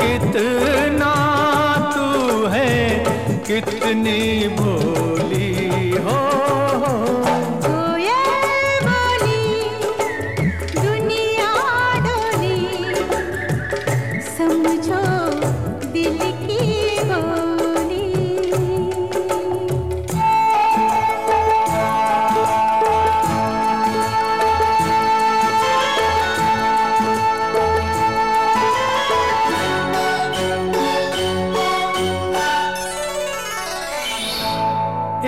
कितना तू है कितनी भूल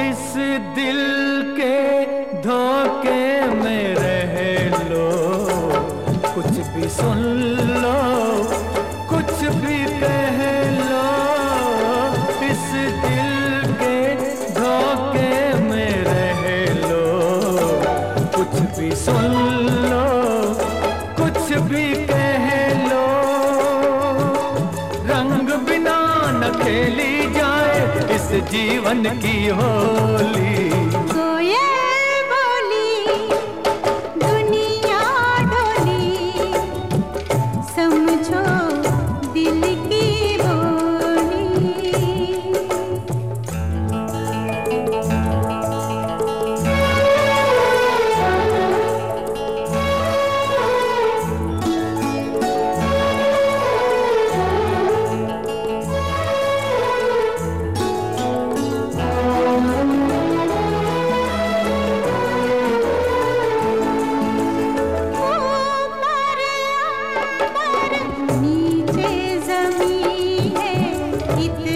इस दिल के धोखे में रह लो। कुछ भी सुन लो, कुछ भी कह लो। इस दिल के धोखे में रह लो। कुछ भी सुन लो, कुछ भी कह लो। रंग बिना न खेली जीवन की हो। You.